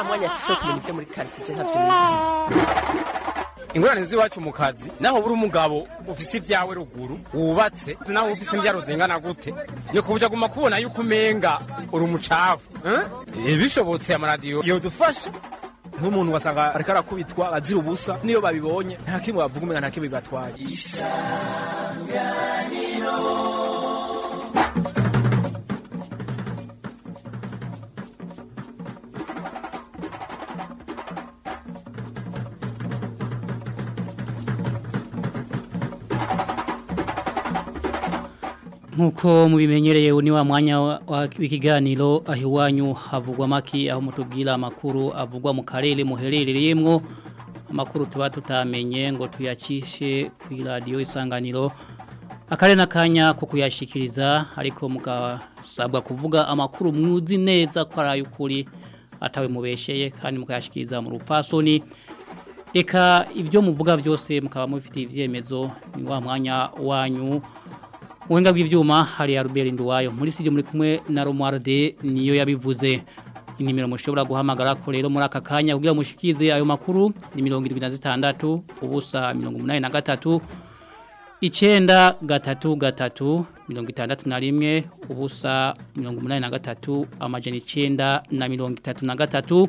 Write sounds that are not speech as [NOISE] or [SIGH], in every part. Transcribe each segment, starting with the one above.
nta mwanya afise wo kumenya ibyo muri karitsiye ntabyo ingorane z'iwacu mu kazi naho buri umugabo ufise ibyawe ruguru wubatse naho ufise imbyaro zingana gute? Ni ku buryo aguma kubona yuko umenga uri umucafu eh? bishobotse amaradiyo yodufasha. Nk'umuntu wasanga ariko arakubitwa azira ubusa niyo babibonye nta kimwe bavuga umenga nta kimwe bibatwaye. Nkuko mubimenyereye ni wa mwanya wa- w'ikiganiro aho iwanyu havugwa maki aho mutubwira amakuru avugwa mu karere muherereyemwo. Amakuru tuba tutamenye ngo tuyacishe ku radio isanganiro. Akare nakanya ko kuyashikiriza ariko mugasabwa kuvuga amakuru mwuzi neza ko ari ay'ukuri atawe mubesheye kandi mukayashikiriza mu rupfasoni. Eka ibyo muvuga byose mukaba mufite ivyemezo ni wa mwanya wanyu. Uwenga bw'ivyuma hari ya Robert Nduwayo. Muri studio muri kumwe na Romualde niyo yabivuze. Inimero mushobora guhamagara ko rero muri aka kanya. Kugira mushikize ayo makuru ni 76 ubusa 83 icenda gatatu gatatu mirongo itandatu na rimwe ubusa mirongo umunani na gatatu amajana icenda na mirongo itatu na gatatu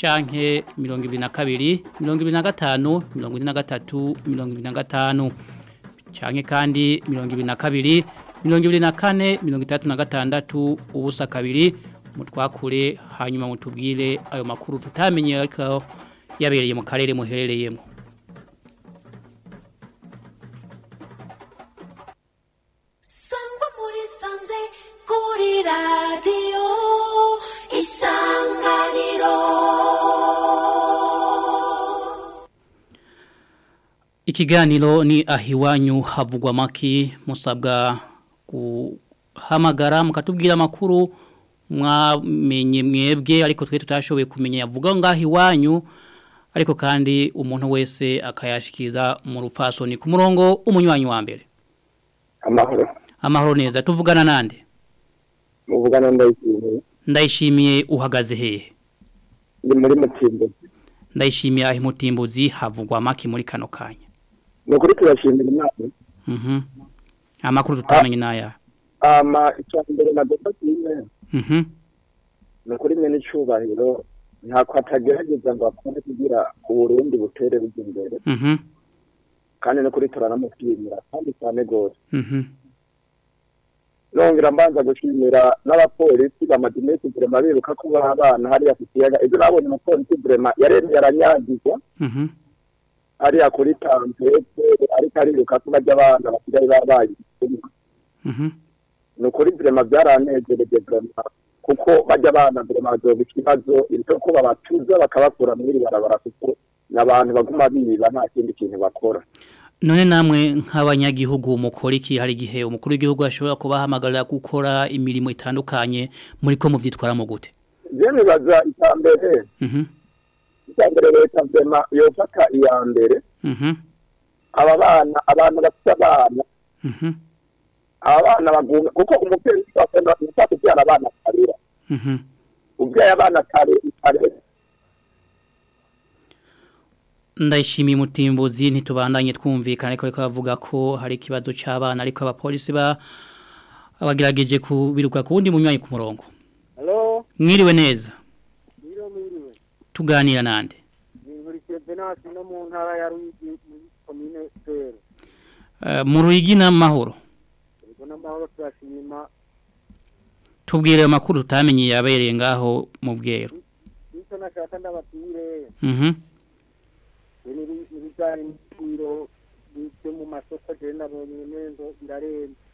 canke mirongo ibiri na kabiri mirongo ibiri na gatanu mirongo ine na gatatu mirongo ibiri na gatanu. Canke kandi mirongo ibiri na kabiri mirongo ibiri na kane mirongo itandatu na gatandatu ubusa kabiri mutwakure hanyuma mutubwire ayo makuru tutamenye ariko yabereye mu karere muherereyemo. Ikiganiro ni ahiwanyu havugwa maki? Musabwa guhamagara mukatubwira amakuru mwamenye mwebwe ariko twe tutashoboye kumenya yavuga ngaho iwanyu ariko kandi umuntu wese akayashikiza mu rupfasoni ku murongo umunywanyi wa mbere. Amahoro. Amahoro neza. Tuvugana nande? Muvugana ndayishimiye. Ndayishimiye uhagaze hehe ndi muri mutimbo ndayishimiye aho mutimbuzi havugwa maki muri kano kanya. Ni ukuri turashimira imana mhm amakuru tutamenye naya? Ama icya mbere nagomba kumenya mhm ni ukuri mwe n'icubahiro ntako atagerageza ngo akore kugira uburundi butere bujya imbere mhm kandi no kuri turanamubwirira kandi cyane rwose mhm nongera mbanza gushimira n'abapolisi bamaze iminsi burema biruka ko abana hariya ku kiyaga ibyo nabonye umupolisi burema yaremye aranyagirwa mhm hariya kuri tampete ariko ariruka ko bajya abana basigaye babaye mhm. Ni ukuri burema byaranejereje burema kuko bajya abana burema bazoba ikibazo ibyo ko babatuza bakabakura muri iri barabara kuko ni abantu baguma biba nta kindi kintu bakora. None namwe nk'abanyagihugu mukora iki? Hari gihe umukuru w'igihugu ashobora kubahamagarira gukora imirimo itandukanye muri ko muvyitwaramo gute? Je nibaza icya mbere Mhm. Icya mbere leta burema yofata iya mbere. Mhm. Aba bana abantu bafite abana. Mhm. Aba bana baguma kuko umubyeyi gufata kubyara abana akarira mhm. Ubyaye abana kare Ndayishimiye mutimbuzi ntitubandanye twumvikana ariko ariko bavuga ko hari ikibazo c'abana ariko abapolisi ba abagerageje kubiruka ku wundi munywanyi ku murongo. Mwiriwe neza. Tuganira nande? No mu Ruyigi n'amahoro tubwire amakuru tutamenye yabereye ngaho mu bwero mhm.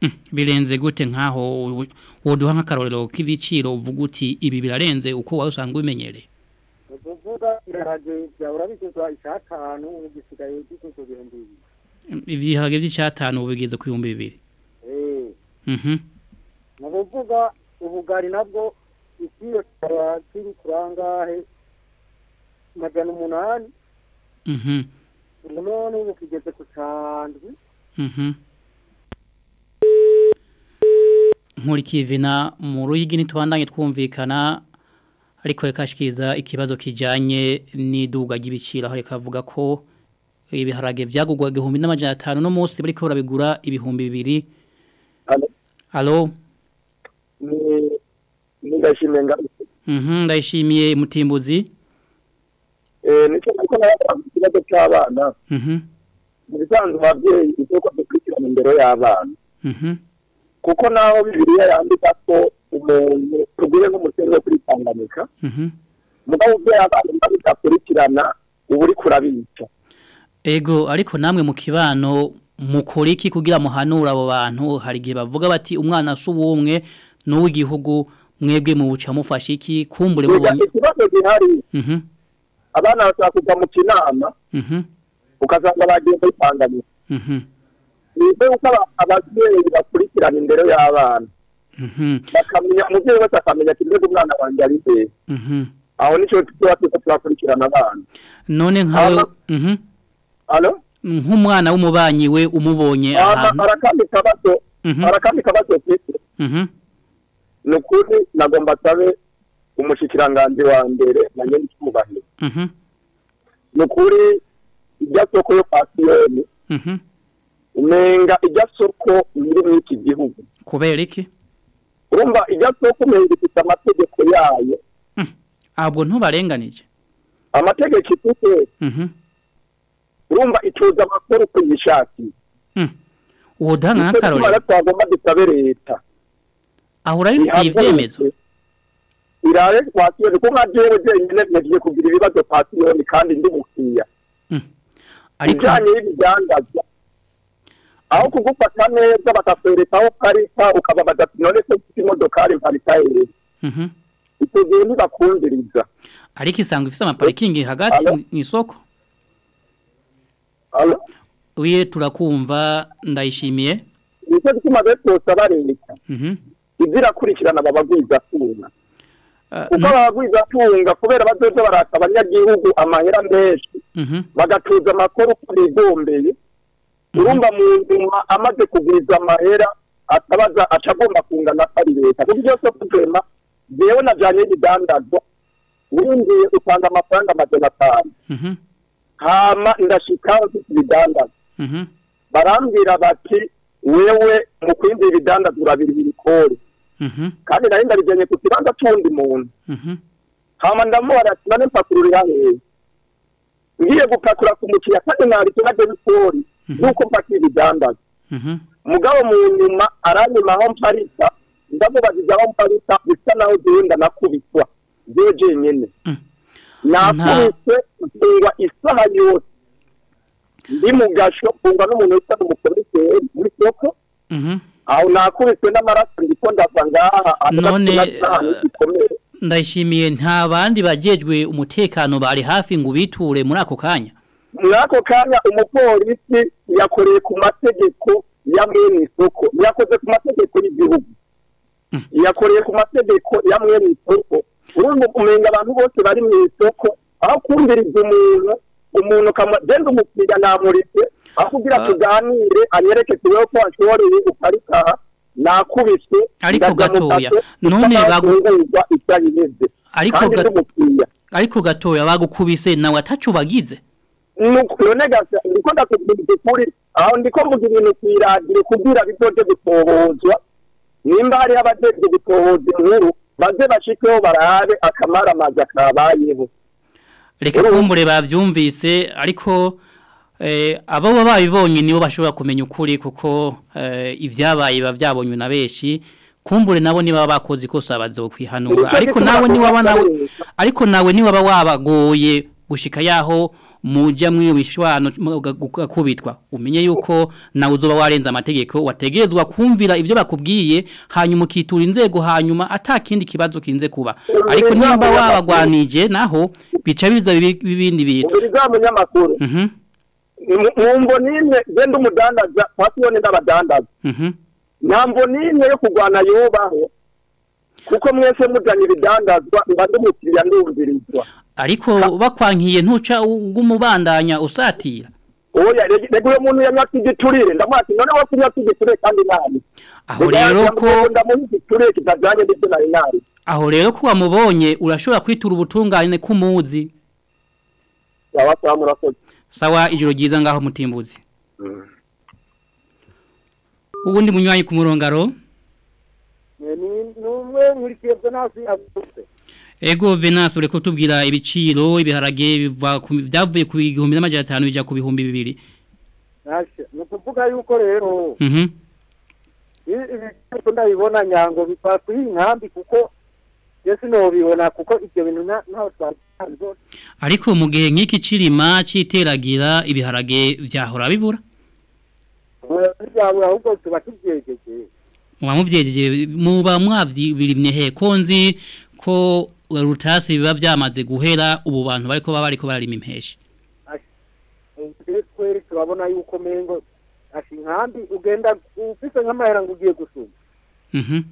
Mm, birenze gute nkaho woduha nk'akarorero k'ibiciro uvuga uti ibi birarenze uko wari usanzwe ubimenyereye? Irarage byahora bigezwa icyatanu ubu gisigaye gikuzwe ibihumbi bibiri. ibiharage by'icyatanu ubu bigeze ku bihumbi bibiri. Eh, mhm. Ni ukuvuga ubugari nabwo ikiro kikaba kiri kurangahe majana umunani. Mhm. None ubu kigeze ku candwi. Mhm. Nkurikivina mu ruyigi ntitubandanye twumvikana. Ariko yakashikiriza ikibazo kijanye n'iduga ry'ibiciro. Aho reka avuga ko ibiharage vyagugwa igihumbi n'amajana atanu no munsi bariko barabigura ibihumbi bibiri. Alo, nigashimye nga mhm ndayishimiye mutimbuzi. Eh ni cyo kuko ikibazo cy'abana. Mhm. Mu bisanzwe ababyeyi isoko dukurikirana imbere y'abana. Mhm. Kuko naho bibiliya yandika ko umuntu tugire nk'umusenyi wo kwitanganika mhm mugabo ubyeyi abana babidakurikirana uba uri kurabica Ego ariko namwe mu kibano mukora iki kugira muhanura abo bantu hari igihe bavuga bati umwana si uw'umwe n'uw'igihugu mwebwe mu buca mufashe iki? Kumbure mubonye ikibazo gihari. Abana bashaka kuva mu kinama ukasanga bagiye kwitanganika mhm nize uko aba- ababyeyi bakurikirana imbere y'abana. Bakamenya umubyeyi wese akamenya ati mbega umwana wanjye ari mhm aho ni cyo tuba tuza turakurikirana abana none nkawe nk'umwana w'umubanyi we umubonye Ama- ahantu arakandi kabazo Mhm. arakandi kabazo mfite mhm ni ukuri nagomba asabe umushikiranganji wa mbere na nyene icyubahiro mhm ni ukuri irya soko yo pasiyoni umenga irya soko muri iki gihugu. Kubera iki? Urumva irya soko umenga ifite amategeko yayo. Ahubwo ntubarenganije amategeko ifite mhm. Urumva icuza amakuru uko yishakiye uwo dana tumara twagomba dusabe leta. Ahura bifitiye ivyemezo iraje pasiyoni kuko nka jewe jenyine nagiye kugira ibibazo pasiyoni kandi ndi mukiriya ariko ibijyanye n'ibidandazwa aho kugufata neza bakakwereka aho parika ukababaza ati none se ufite imodokari mparika hehe mhm. Icyo gihe ntibakumviriza ariko isanga ifite amaparikingi hagati mu isoko? Wiye turakumva ndayishimiye. Nicyo gituma rero twosaba leta mhm. Ibyo irakurikirana ababagwiza tunga Ah, kuko ababagwiza tunga kubera bazoza baraka abanyagihugu amahera menshi. Mhm. Bagatuza amakuru uko bigombeye. Urumva mu nyuma amaze kugwiza amahera atabaza aca agomba kungana atari leta. Kuko byose kugema jewe najanye n'ibidandazwa winjiye utanga amafaranga amajana atanu mhm. Hama ndashika mfite ibidandazwa mhm. Barambwira bati wewe mu kwinjira ibidandazwa urabira ibikori mhm. Kandi nari ndabijanye ku kibanza c'uwundi muntu. Hama ndamubara ati nane mpakururira hehe ngiye gupakura ku mukiriya kandi nabitse na debikori nuko mpakira ibidandazwa mhm. Mugabo mu nyuma aranyuma aho mparika. Ndamubagiza aho mparika bisa naho genda nakubitwa jewe jenyene nakubitwe mfungwa isaha yose. Ndi mu gasho mfungwa n'umuntu wita umukomiseri muri soko. Mhm. Aho nakubitwe n'amaraso ndiko ndava ngaha. None, gikomeye ndayishimiye nta bandi bajejwe umutekano bari hafi ngo ubiture muri ako kanya. Muri ako kanya umupolisi yakoreye ku mategeko ya mwene isoko. Yakoze ku mategeko y'igihugu. Yakoreye ku mategeko ya mwene isoko. Urumva umenga abantu bose bari mu isoko aho kumviriza umuntu umuntu kamagenda umukiriya namuritse aho kugira tuganire anyereke ko washoreye ukarikaha nakubiswe Ariko gatoya, none bisa naho bagu- mfungurwa ivyayiheze. Ariko gatoya bagukubise nawe atacu bagize. Ndiko ndakubwira ukuri aho ndiko mvuga ibintu kwiradiyo kugira bizoje gutobozwa nimba hariho abajejwe gutoboza inkuru baze bashikeho barabe akamara amazi akabayeho. Reka kumbure bavyumvise ariko eh abo baba babibonye nibo bashobora kumenya ukuri kuko eh, ivyabaye bavyabonywe na beshi kumbure nabo niba bakoze ikosa bazokwihanura Nicyo ariko nawe niwaba nawe ariko nawe niwaba wabagoye gushika yaho muja mwiyo mishwano gukubitwa umenye yuko nawe uzoba warenza amategeko wategerezwa kumvira ivyo bakubwiye hanyuma ukitura inzego hanyuma atakindi kibazo kinze kuba. Ariko nimba wabagwanije naho bica biza bibi- bibindi bintu mhm. Mu mvo n'imwe genda umudandaza pasiyoni n'abadandaza mhm. Nta mvo n'imwe yo kurwana yubaho kuko mwese mujanye ibidandazwa mba ndi umukiriya ndumvirizwa. Ariko bakwankiye ntuca ugumubandanya usatira. Oya rega uyo muntu yanyatse igiturire ndamwati none wose unyatse igiturire kandi nabi. Aho rero ko ndamuha igiturire kitajanye n'ibyo nari nari. Aho rero ko wamubonye urashobora kwitura ubutungane kumuzi. Sawa sawa murakoze. Sawa ijoro ryiza ngaho mutimbuzi. Ubundi munywanyi ku murongaro? Ni umwe nkurikiye venasi avutse ego venasi ureko tubwira ibiciro ibiharage biva ku byavuye ku bihumbi n'amajana atanu bijya ku bihumbi bibiri. Nashe, ni ukuvuga yuko rero mhm. ibyo ndabibona nyango biva kuri iyi nkambi kuko yesi nobibona kuko ibyo bintu ntaho twabisanzwe. Ariko mu gihe nk'iki cirima citeragira ibiharage vyahora bibura? Byabura ahubwo tuba tubyegeje. Muba muvyejeje muba mwavyibirimye he ko nzi ko rutasi biba vyamaze guhera ubu bantu bariko baba bariko bararima impeshi kweri turabona yuko mengo ashi nkambi ugenda ufise nk'amahera ngo ugiye gusuma. Mhm.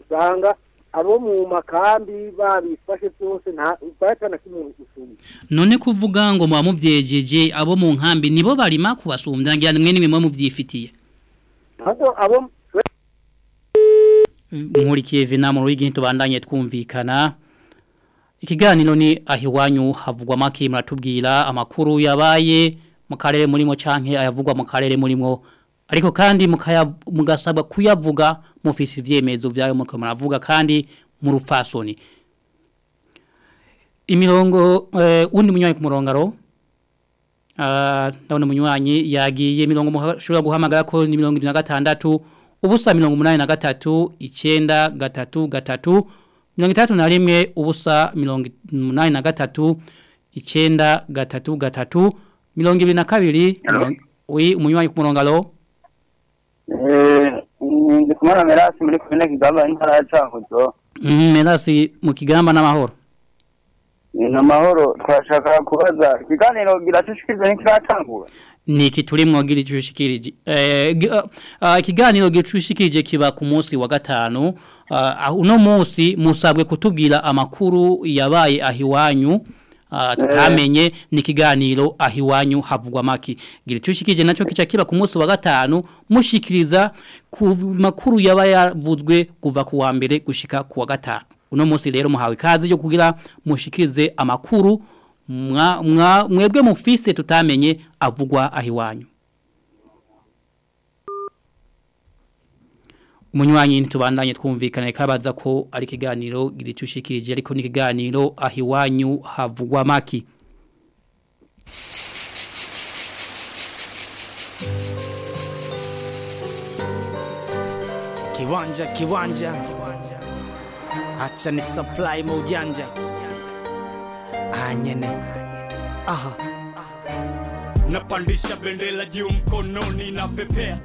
Usanga abo mu makambi babifashe byose nta bayatana kimwe gusuma. None kuvuga ngo muba muvyejeje abo mu nkambi nibo barima kubasumbya ngira nimwe nimwe ahubwo abo nkurikiye venamo rw'igihe tubandanye twumvikana. Ikiganiro ni ahiwanyu havugwa make muratubwira amakuru yabaye mu karere murimo canke ayavugwa mu karere murimo ariko kandi mugasabwa kuyavuga mufise ivyemezo vyayo muko muravuga kandi mu rupfasoni. Imirongo eh, undi munywanyi ku murongaro Ah, ndabona munywanyi yagiye mirongo mushobora guhamagara ko ni mirongo irindwi na gatandatu ubusa mirongo umunani na gatatu icyenda gatatu gatatu mirongo itandatu na rimwe ubusa mirongo umunani na gatatu icyenda gatatu gatatu mirongo ibiri na kabiri wi umunywanyi ku murongaro ndi kumara merasi muri komine kigamba intara ya cankuzo Mhm, merasi mu kigamba n'amahoro ni amahoro twashaka kubaza ikiganiro girashishikiriza ntikiratangura niki turimwo gira icushikirije eh gi- ah, ah, ikiganiro gicushikirije kiba ku munsi wa gatanu. Ah, ah, uno munsi musabwe kutubwira amakuru yabaye ahiwanyu. Ah, tutamenye ni ikiganiro ahiwanyu havugwa maki. Gira icushikirije naco kica kiba ku munsi wa gatanu mushikiriza ku makuru yaba yavuzwe kuva ku wa mbere gushika ku wa gatanu. Uno munsi rero muhawe ikaze yo kugira mushikirize amakuru mwebwe mufise tutamenye avugwa ahiwanyu umunywanyi ntitubandanye twumvikana kabaza ko ari ikiganiro giricushikirije ariko ni kiganiro ahiwanyu havugwa maki kiwanja kiwanja. Acha ni supply maujanja anyene aha. Napandisha bendera juu mkononi na pepea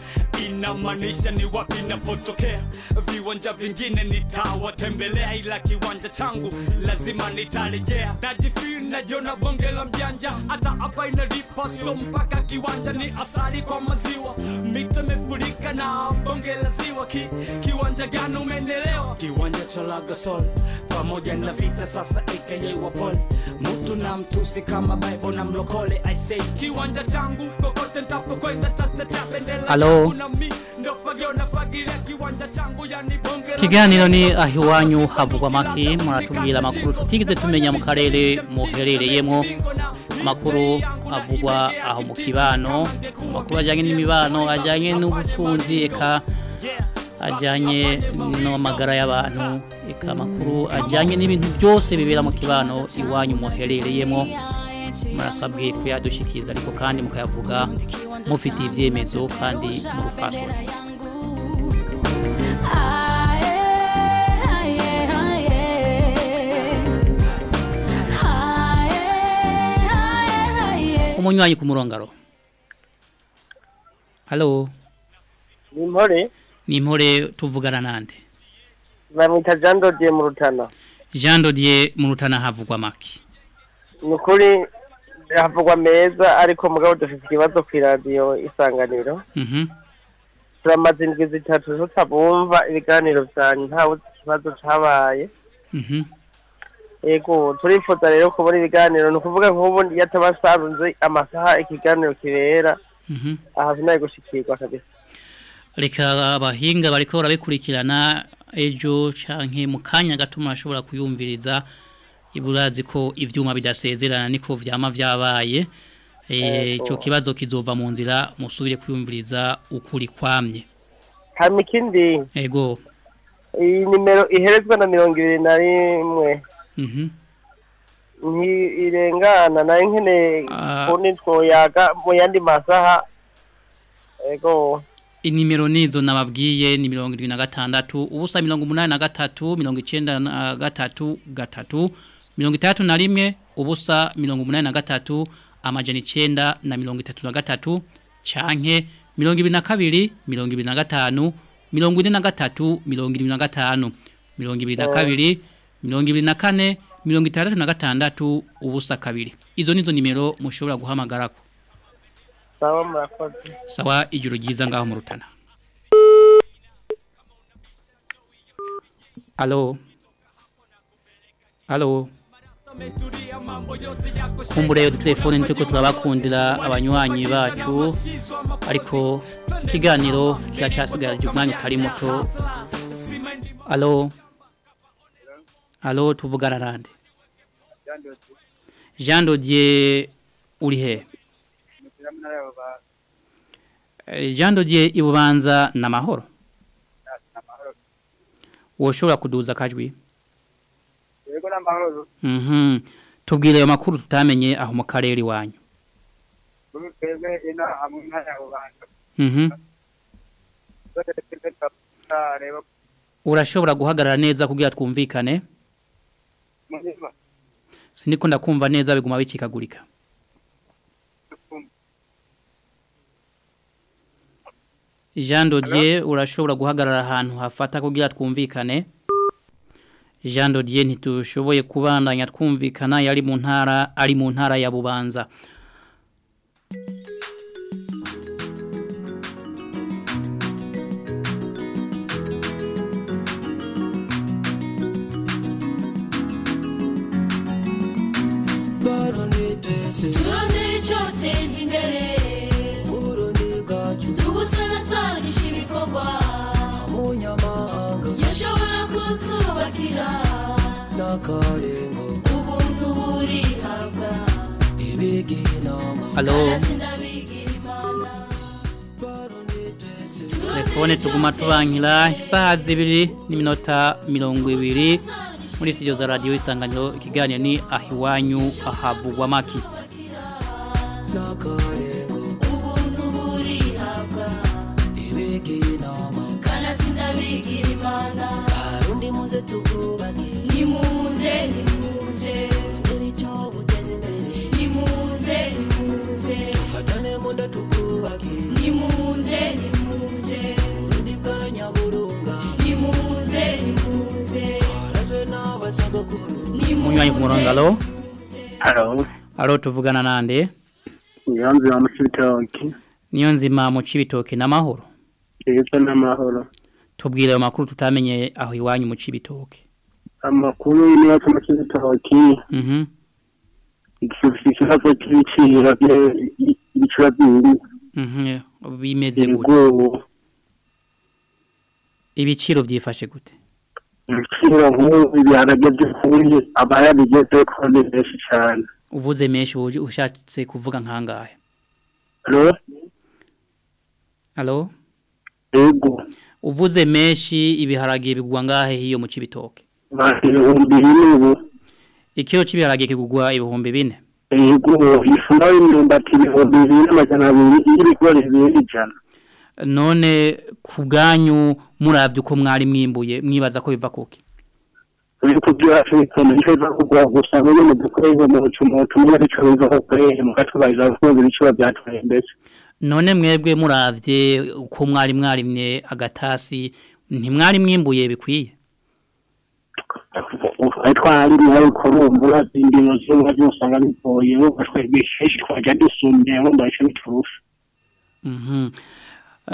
inamaanisha ni wapi napotokea? Viwanja vingine nitawatembelea ila kiwanja changu lazima nitarejea. Najifil najiona bonge la mjanja. Hata hapa inalipa so mpaka kiwanja ni asali kwa maziwa. Mito imefurika na bonge la ziwa. Ki, kiwanja gani umenelewa kiwanja cha Lagasole pamoja na vita sasa ikayewa pole. Mtu na mtusi kama bible na mlokole i say. Kiwanja changu kokote ntapokwenda tatetea bendera Halo. yangu na mi ndo fagio na fagilia kiwanja changu yani bonge la Kiganiro ni ahiwanyu havugwa maki muratubwira amakuru tutigeze tumenya mu karere muherereyemo amakuru avugwa aho mu kibano amakuru ajyanye n'imibano ajyanye n'ubutunzi eka ajyanye n'amagara y'abantu eka amakuru ajyanye n'ibintu byose bibera mu kibano iwanyu muherereyemo murasabwe kuyadushyikiriza ariko kandi mukayavuga mufite ibyemezo kandi mu rupfasoni umunywanyi ku murongaro. Halo. Ni mpore ni impore tuvugana nande? Bamwita jean dodier mu rutana jean dodier mu rutana havugwa make. Ni ukuri havugwa meza ariko mugabo dufite ikibazo ku iradiyo isanganiro Mhm. turamaze indwi zitatu tutabumva ibiganiro byanyu ntawe ikibazo cyabaye Mhm. yego turifuza rero kubona ibiganiro ni ukuvuga nk'ubu iyo atabasanze amasaha ikiganiro kibera Mhm. aha sinaye gushikirwa kabisa reka abahinga bariko barabikurikirana ejo canke mu kanya gato murashobora kuyumviriza iburazi ko ivyuma bidasezerana niko vyama vyabaye eh ico kibazo kizova mu nzira musubire kuyumviriza ukuri kwamye. Hama ikindi ego. Iyi nimero iherezwa na mirongo ibiri na rimwe. Mhm. Ntirengana na yo nkene kundi twoyaga mu yandi masaha. Ego. Inimero nizo nababwiye ni mirongo irindwi na gatandatu ubusa mirongo umunani na gatatu mirongo icyenda na gatatu gatatu. Mirongo itandatu na rimwe ubusa mirongo umunani na gatatu amajana icyenda na mirongo itatu na gatatu canke mirongo ibiri na kabiri mirongo ibiri na gatanu mirongo ine na gatatu mirongo irindwi na gatanu mirongo ibiri na kabiri mirongo ibiri na kane mirongo itandatu na gatandatu ubusa kabiri. Izo nizo nimero mushobora guhamagarako. Sawa murakoze. Sawa ijoro ryiza ngaho mu rutana alo. Alo. Kumbure telefone niteko turabakundira abanywanyi bacu ariko ikiganiro kiracasigaje umwanya utari muto. Alo alo tuvugana nande Jean Dodier uri he? Jean Dodier ibubanza na mahoro. Woshobora kuduza kajwi? N'amahoro Mhm. Tubwire ayo makuru tutamenye aho mu karere iwanyu. Kuri twebwe ino hamwe n'ayabubanza Mhm. Reba urashobora guhagarara neza kugira twumvikane? Siniko ndakumva neza biguma bikikagurika. Jean Dodier urashobora guhagarara ahantu hafata kugira twumvikane? Jean Dodier ntitushoboye kubandanya twumvikana yari mu ntara ari mu ntara ya Bubanza. Turondere Halo telefone tuguma tubankira isaha zibiri n'iminota mirongo ibiri. Muri studio za radio isanganiro ikiganiro ni ahiwanyu ahavugwa maki ubuntu burihabwa kanatsinda bigira imana undi muze tukubake. Munywanyi ku murongo alo Halo, alo tuvugana nande? Nyanzi wa mucibitoki, niyo nzima mu cibitoke n'amahoro yego n'amahoro. tubwire ayo makuru tutamenye aho iwanyu mu cibitoke Amakuru y'iwacu mu cibitoki, mhm. Ikibazo cy'ibiciro by'ibiciro by'ibiri, mhm bimeze gute? ibiciro vyifashe gute? Ibiciro nk'ubu ibiharage by'ukuri abayabigeze ko ni benshi cyane. uvuze menshi ushatse kuvuga nkangahe? Halo, alo yego, uvuze menshi ibiharage bigwa ngahe hiyo mu cibitoke? Ibihumbi bine ubu, ikiro c'ibiharage kigugwa ibihumbi bine? Yego, ifu na yo y'imyumbati ibihumbi bibiri n'amajana abiri, iy'ibigori bibiri ijana. None ku bwanyu uko mwari mwimbuye mwibaza ko biva kuki? Ariko byacu bikomeye icyo biva kugwa gusa ngo dukoreze mu tumwe biva kukoreye mu gatubariza byatwaye mbese. None mwebwe muravye uko mwari mwarimye agatasi ntimwari mwimbuye bikwiye? Twari ariko urumva indimo zimwe usanga bigoye bafashwe bisheshi twajya dusumye wumva icyo biturusha Mhm.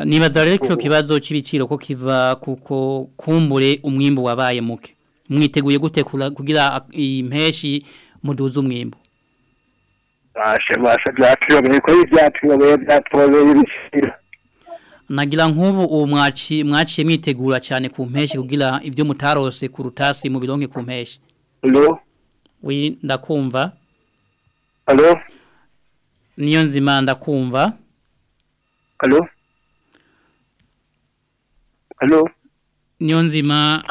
Nibaza rero kino kibazo c'ibiciro ko kiva kuko kumbure umwimbu wabaye muke. Mwiteguye gute kula- kugira impeshi ko ibyatuyobeye byatuyobeye ibiciro. Nagira nk'ubu mwaci mwaciye mwitegura cyane ku mpeshi kugira ibyo mutarose ku rutasi mu bironke ku mpeshi. Hello? wi ndakumva. Hello? niyo nzima ndakumva. Hello? Hello? niyo nzima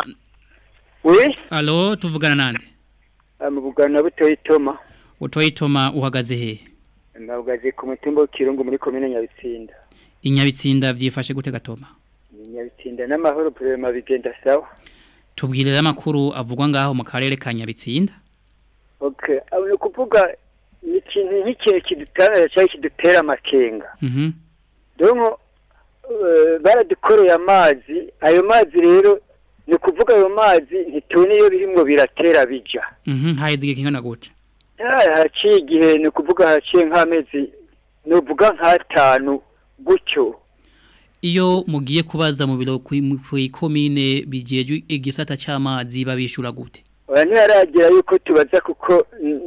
we alo tuvugana nande? Amuvugana butoyi toma utoyitoma uhagaze he? Nahagaze ku mutumba w'ikirungu muri komine nyabitsinda. Inyabitsinda byifashe gute gatoma nyabitsinda n'amahoro purema bigenda sawa? Tubwire rero amakuru avugwa ngaho mu karere ka nyabitsinda. Okay aho ni ukuvuga ni ikintu nk'ikintu kidutangaza cyangwa kidutera amakenga? Mhm. Donko eh, baradukoreye amazi ayo mazi rero ni ukuvuga ayo mazi ntitubone iyo birimwo biratera mhm hayidige kingana gute Ah, haciye igihe ni ukuvuga haciye nk'amezi nuvuga nk'atanu gutyo iyo mugiye kubaza mu biro ku ikomine bigeje igisata cy'amazi babishura gute oya ntiharagira yuko tubaza kuko mm,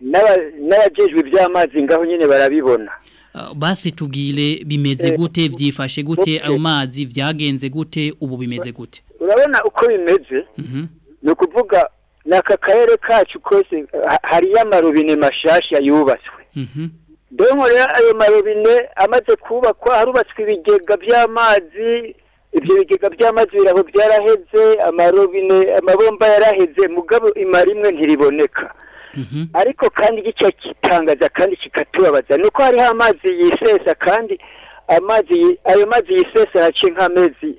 n'aba- n'abajejwe iby'amazi ngaho nyine barabibona Uh, basi tubwire bimeze Eh, gute byifashe gute ayo mazi byagenze gute ubu bimeze gute? Urabona uko bimeze? Mhm. Ni ukuvuga ni aka karere kacu kose ha- hariyo amarobine mashasha yubatswe. Mhm. Donko rero ayo marobine amaze kubakwa harubatswe ibigega by'amazi ibyo bigega by'amazi birabo byaraheze amarobine amabomba yaraheze mugabo imara imwe ntiriboneka. mhm ariko kandi gice kitangaza kandi kikatubabaza nuko hariho amazi yisesa kandi amazi ayo mazi yisesa haciye nk'amezi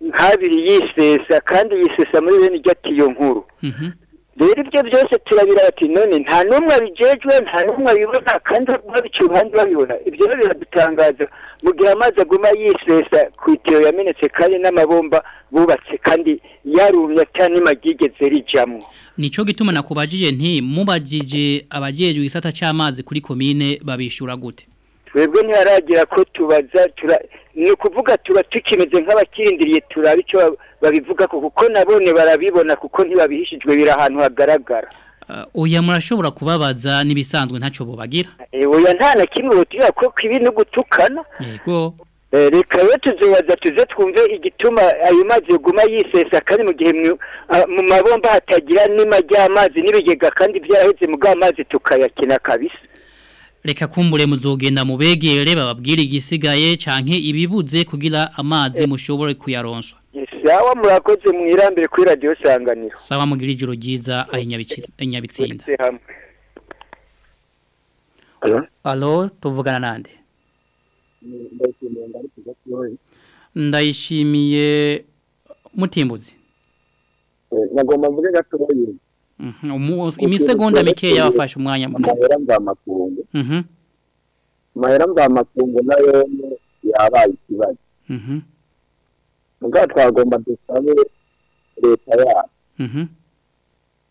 nk'abiri yisesa kandi yisesa muri bene iryo tiyo nkuru. Mhm. Rero ibyo byose turabira bati none nta n'umwe abijejwe nta n'umwe abibona kandi babica uruhande babibona ibyo rero biradutangaza mu gihe amazi aguma yisesa ku itiyo yamenetse kandi n'amabomba bubatse kandi yarumye atari ryigeze rijamwo nico gituma nakubajije nti mubajije abajeje igisata cy'amazi kuri komine babishura gute twebwe ntiharagira ko tubaza ni ukuvuga tuba tukimeze nk'abakirindiriye turaba icyo babivuga ko kuko nabone barabibona kuko ntibabihishijwe biri ahantu hagaragara. Uh, oya murashobora kubabaza nibisanzwe ntaco bobagira Eh, oya nta na kimwe butira ko kibi no gutukana yego. Eh, reka rero tuzobaza tuze twumve igituma ayo mazi yaguma yisesa kandi mu gihe mu- ah, mu mabomba hatagira n'ima ry'amazi n'ibigega kandi byaraheze mu bw'amazi tukayakina kabisa. Reka kumbure muzogenda mubegere bababwire igisigaye canke ibibuze kugira amazi mushobore kuyaronswa. Sawa murakoze mwirambire kuri radiyo sanganiro sawa mugira ijoro ryiza hamwe. Alo tuvugana nande? Ndayishimiye mutimbuzi. Nagomba mvuge gatoya Mhm, imisegonda mikeya wafashe umwanya munini amahera mvamakungu Mhm, amahera mvamakungu na yo yabaye ikibazo. Mhm, mugabo twagomba dusabe leta yacu. Mhm,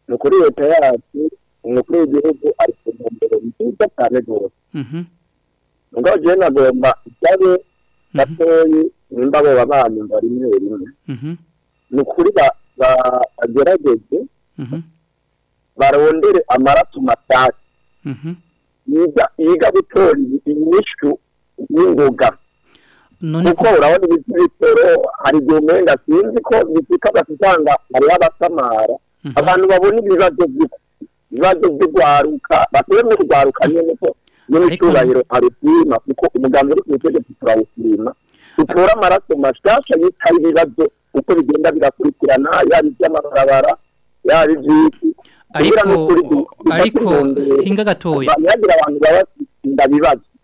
ni ukuri leta yacu umukuru w'igihugu ari ku ntumbero nziza cyane rwose. Mhm, mugabo jewe nagomba isabe gatoyi nimba boba banyumva rimwe rimwe. Mhm, ni ukuri ba- ba- bagerageze mhm, barondere amaraso mhm. yiga gutora inyishu n'ingoga kuko urabona ibiti bitoro hari igihe umenga sinzi ko bifika basanga hariho abasamara abantu babona ibibazo ibibazo by'urwaruka batuye mu rwaruka nyine ko n'icyubahiro arusima kuko umugambi uri ku butegetsi turawusima dutora amaraso mashasha yitaho ibibazo uko bigenda birakurikirana yaba iby'amabarabara yaba iby'iki ariko hinga gatoya. Ntihagira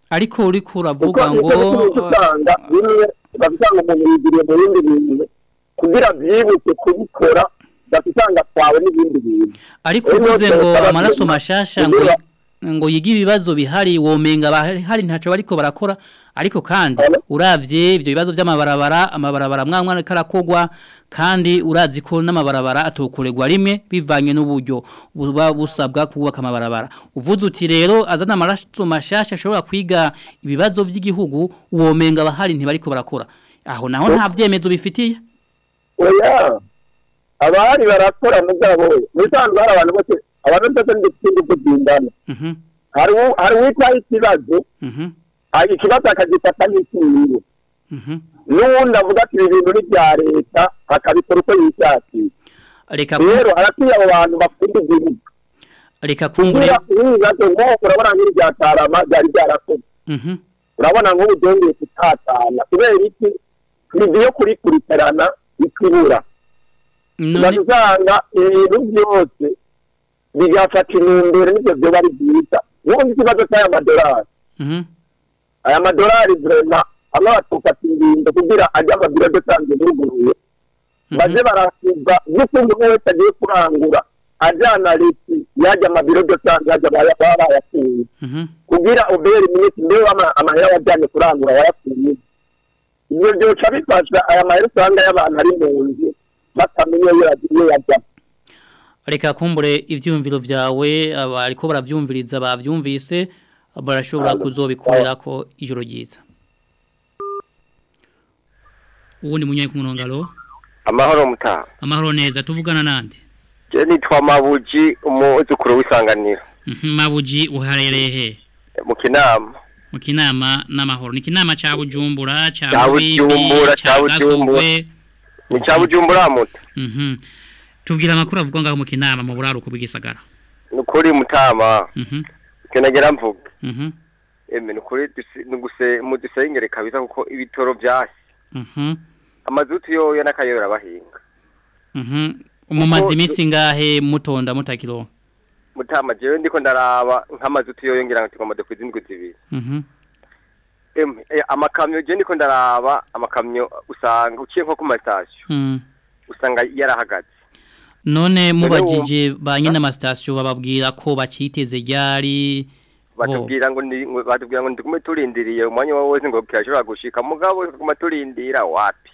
ariko uriko kuko uravuga ngo basanga umuntu yigiriye mu bindi bintu. Kugira byibutse kubikora basanga twawe n'ibindi bintu. Ariko uvuze ngo amaraso mashasha ngo ngo yigi ibibazo bihari womenga bahari ntaco bariko barakora ariko kandi uravye ivyo bibazo by'amabarabara amabarabara mwamwana karakogwa kandi urazi ko n'amabarabara atokuregwa rimwe bivanye n'uburyo buba busabwa kubaka amabarabara. Uvuze uti rero azana amaraso mashasha ashobora kwiga ibibazo by'igihugu womenga bahari ntibariko barakora. Aho naho nta vyemezo bifitiye. Oya abahari barakora mugabo musanzwe hari abantu bose bose ndikindi kuzindana mhm. Hari hari witaho ikibazo. Mhm. Hari ikibazo akagifata nk'ikintu mhm. N'uwundi avuga ati ibi bintu ni ibya leta akabikora uko yishakiye. Rero harakwiye abo bantu bakunda igihugu. Reka kumbure ibibazo nk'uko urabona nk'irya tarama byari byarakoze urabona nk'ubu byongeye kutatana kubera iki? Tuzi yo kurikurikirana ikibura. None ugasanga ibintu byose bigafata intumbero n'ibyo byoba ari byiza nk'ubu ikibazo cy'aya madolari. Mhm. aya madolari vrema amwe batukata ingingo kugira ajye amabiro asanzwe yuguruye baje barasiga n'ukundi umwe wese agiye kurangura. Ajyana leti yajya amabiro asanzwe yajya baba bayakuye Mhm. kugira ubere iminsi mbere ama- amahera wajyanye kurangura wayakuye ibyo byoca bifasha aya mahera usanga y'abantu ari mu nzu batamenya iyo yagiye yajya reka kumbure ivyumviro vyawe abariko baravyumviriza bavyumvise barashobora kuzobikorera ko ijoro ryiza. Uwundi munyaye ku murongo amahoro mutaha amahoro neza tuvugana nande? Je nitwa mabuji umuzukuru w'isanganiro. Mhm, mabuji uharereye he mu kinama. Mu kinama n'amahoro. Ni kinama ca bujumbura Ca Bujumbura, Bujumbura. Gasogwe. ni ca bujumbura muta. Mhm. Tubwira amakuru avuga ngaho mu kinama mu buraruko bw'igisagara ni ukuri mutama Mhm. icyo nagira mvuga Mhm. eme ni ukuri mu dusengere kabisa kuko ibitoro vyasi Mhm. amazutu yoyo n'akayobera bahinga. Mumaze imisi ngahe mutonda mutakiro. mutama jewe ndiko ndaraba nk'amazutu yoyo ngira ngo tugomba dukwiza indwi zibiri eh, amakamyo je ndiko ndaraba amakamyo usanga uciye nko ku masitasiyo Mm. usanga yarahagaze None mubajije ba nyina ama station bababwira ko bakiteze ryari? Batubwira ngo batubwira ngo ndigume turindiriye umwanya wawe wose ngo kirashobora gushika. Mugabo tuguma turindira wapi?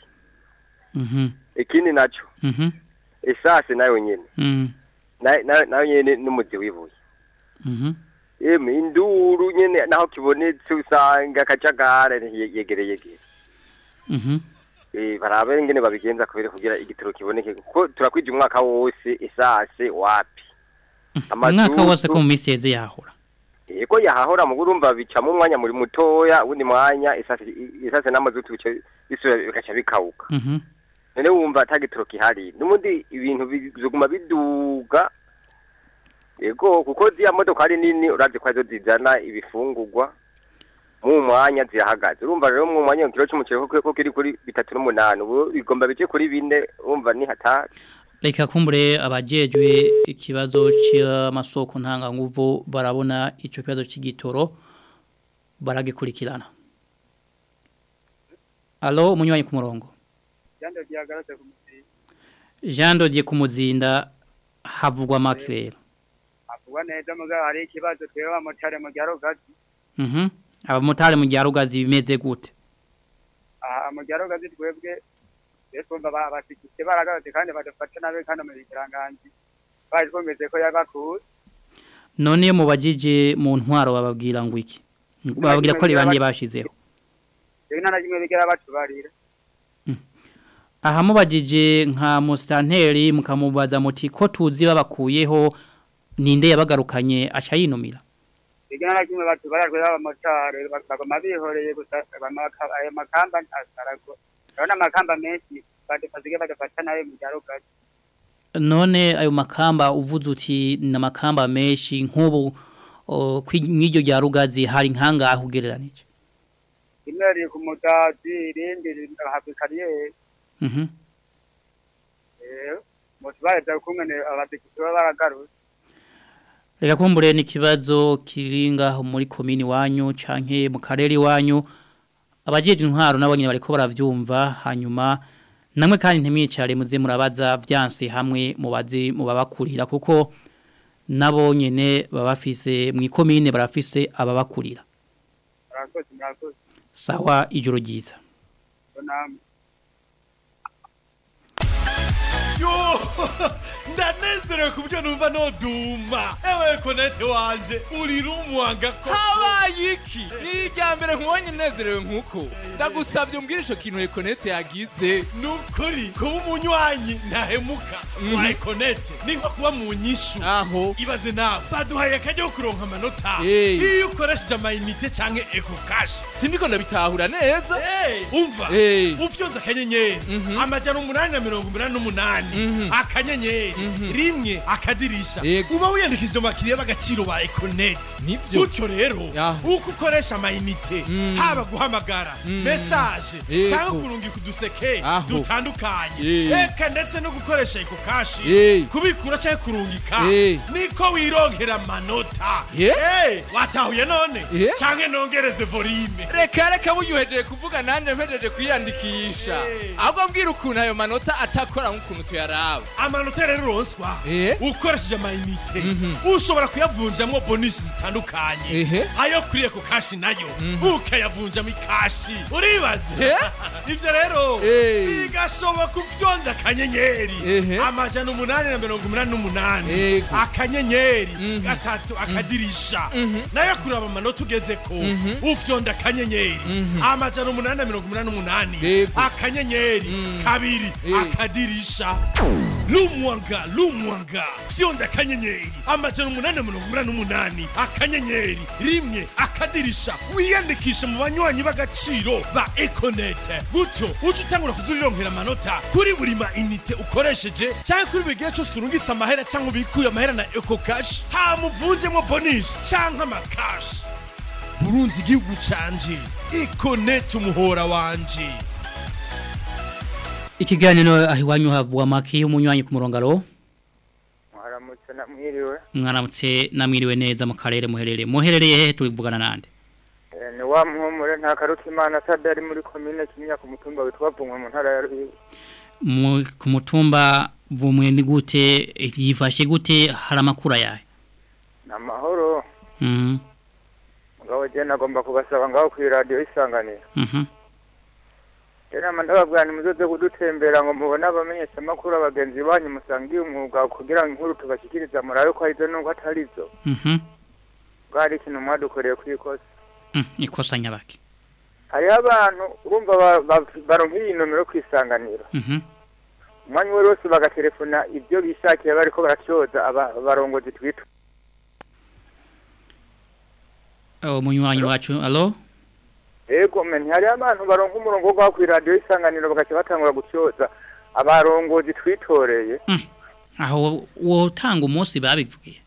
Mhm. ikindi naco. Mhm. esase na yo na- na- na yo nyene n'umuzi wibuye Mhm. yemwe induru nyene naho kibonetse usanga akajagare ye- yegere yegere Mhm. Eh, barabe ngene babigenza kubera kugira igitoro kiboneke. Kuko turakwije umwaka wose esase wapi? Umwaka wose ko mu misi yeze yego yahahora mu urumva bicamo umwanya muri mutoya undi mwanya bica bisubira bigaca bikawuka. Mhm. none wumva atagitoro kihari. N'ubundi ibintu bizoguma biduga. Yego kuko ziya modoka ari nini uravye ko ari zo zizana ibifungurwa. Mu mwanya zirahagaze urumva rero mu mwanya ikiro c'umuceri ko ko kiri kuri bitatu n'umunani ubu bigomba bije kuri bine urumva ni hatari Reka kumbure abajejwe ikibazo cy'amasoko ntanga nguvu barabona ico kibazo c'igitoro baragikurikirana. Allo umunywanyi ku murongo. Jean Dodier ku muzinda havugwa makirero. Avugwa neza mugabo hari ikibazo twebwe abamotari mu Giharugazi. Mhm. Abamotari mu giharugazi bimeze gute? Aha mu Giharugazi twebwe twese twumva ba- basikise baragarutse kandi badufata nabi kandi mu bikiranganji. Baje twumvise ko yabakuye. None iyo mubajije mu ntwaro bababwira ngo iki? Bababwira ko ari bande bashizeho. Rero nta na kimwe bigera batubarira. Aha mubajije nka mustanteri mukamubaza muti ko tuzi babakuyeho ninde yabagarukanye aca yinumira. Bigera na kimwe batubarira twebwe abamotari bagoma bihoreye gusa ayo makamba asarago. Rero n'amakamba menshi badufasige badufata nabi mu Giharugazi. None ayo makamba uvuze uti na makamba menshi nk'ubu mw'iryo rya rugazi hari nkangahe ugereranije. Rimwe riri ku mudazi irindi hafi kariyeri. Mhm. Eh, mutubaheza kumwe abasikisi baba baragarutse. Reka kumbure ni kibazo kiringa muri komini wanyu canke mu karere wanyu. Abajeje intwaro nabo nyine bariko baravyumva hanyuma namwe kandi ntimwicare muze murabaza vyanse hamwe mubaze mubabakurira kuko nabo nyene baba bafise mu komine barafise ababakurira. Sawa ijoro ryiza. Yo! [LAUGHS] Ndanezerewe ku buryo numva noduma. Ewe konete wanje uri rumwanga ko habaye iki ni irya mbere nkubonye nezerewe nk'uko. Ndagusabye umbwire ico kintu ekonete yagize. Ni ukuri kuba umunywanyi ntahemuka. Wa ekonete ni nko kuba mu nyishu aho. Ibaze nawe. Baduhaye akajya ko kuronka amanota. Iyo ukoresheje amayinite canke eko kashi sindiko ndabitahura neza. Umva? Ufyonze akanyenyeri. Amajana umunani na mirongo umunani n'umunani akanyenyeri rimwe akadirisha. Yego. uba wiyandikishije mu bakiriya b'agaciro ba ekonete Nivyo. gutyo rero uko ukoresha amayinite haba guhamagara mesaje cyangwa kurungika uduseke dutandukanye. Eh. eka ndetse no gukoresha eko kashi kubikura cyangwa kurungika niko wironkera amanota. Eh, watahuye none? Canke nongereze volume? Reka reka bunyuhejeje kuvuga nanjye mpejeje kwiyandikisha. Ahubwo mbwira ukuntu ayo manota acakora nk'ukuntu tuyaraba amanota rero uronswa Eh. ukoresheje amayinite ushobora kuyavunjamo bonisi zitandukanye. Ayo kuriye ku kashi na yo. Ukayavunjamo ikashi uribaze? Eh. [LAUGHS] ibyo rero Eh. bigashoboka ufyonze akanyenyeri. Amajana umunani na mirongo umunani n'umunani. Akanyenyeri. Gatatu akadirisha. Nayo kuraba amanota ugeze ko ufyonda akanyenyeri. Amajana umunani na mirongo umunani n'umunani. Akanyenyeri. Kabiri akadirisha. Lumwanga lumwanga. Fyonda akanyenyeri amajana umunani na mirongo umunani n'umunani. Akanyenyeri. Rimwe akadirisha. Wiyandikishe mu banywanyi b'agaciro ba ekonete gutyo uje utangura kuzurironkera amanota kuri buri ma inite ukoresheje. Cyangwa kuri buri gihe cyose urungitse amahera cyangwa ubikuye amahera na eko kashi hamuvunjemo bonisi cyangwa amakashi burunzi igihugu canje. Ekonete umuhora wanje Ikiganiro aho iwanyu havugwa maki y'umunywanyi ku murongo aro mwaramutse na mwiriwe. Mwaramutse namwiriwe neza mu karere muherereye. Muherereye hehe turivugana nande Eh, ni wa muhumure nta karuta imana sada ari muri komine kinyinya ku mutumba witwa vumwe mu ntara ya Mu- ku mutumba vumwe ni gute? Yifashe gute? Hari amakuru yayo? Ni amahoro. Mhm. Mugabo je nagomba kubasaba ngaho kuri radiyo isanganiro mhm rero nama ndababwira nimuzoze kudutembera ngo mubone abamenyesha amakuru abagenzi banyu musangiye umwuga kugira ngo inkuru tubashyikiriza murabe ko ari zo nubwo atarizo mhm. Bwari ikintu mwadukoreye kwikosa Mm, ikosa nyabaki. Hariho abantu urumva ba- ba- baronka iyi nomero kwisanganira mhm. Umwanya uwo wose bagatelefona ibyo bishakiye bariko baracyoza aba- abarongozi twita oh munywanyi wacu allo ego men hariho abantu baronka umurongo wo guha kuri radiyo isanganiro bagaca batangura gucyoza. Abarongozi twitoreye. Aho wotanga umunsi babivugiye.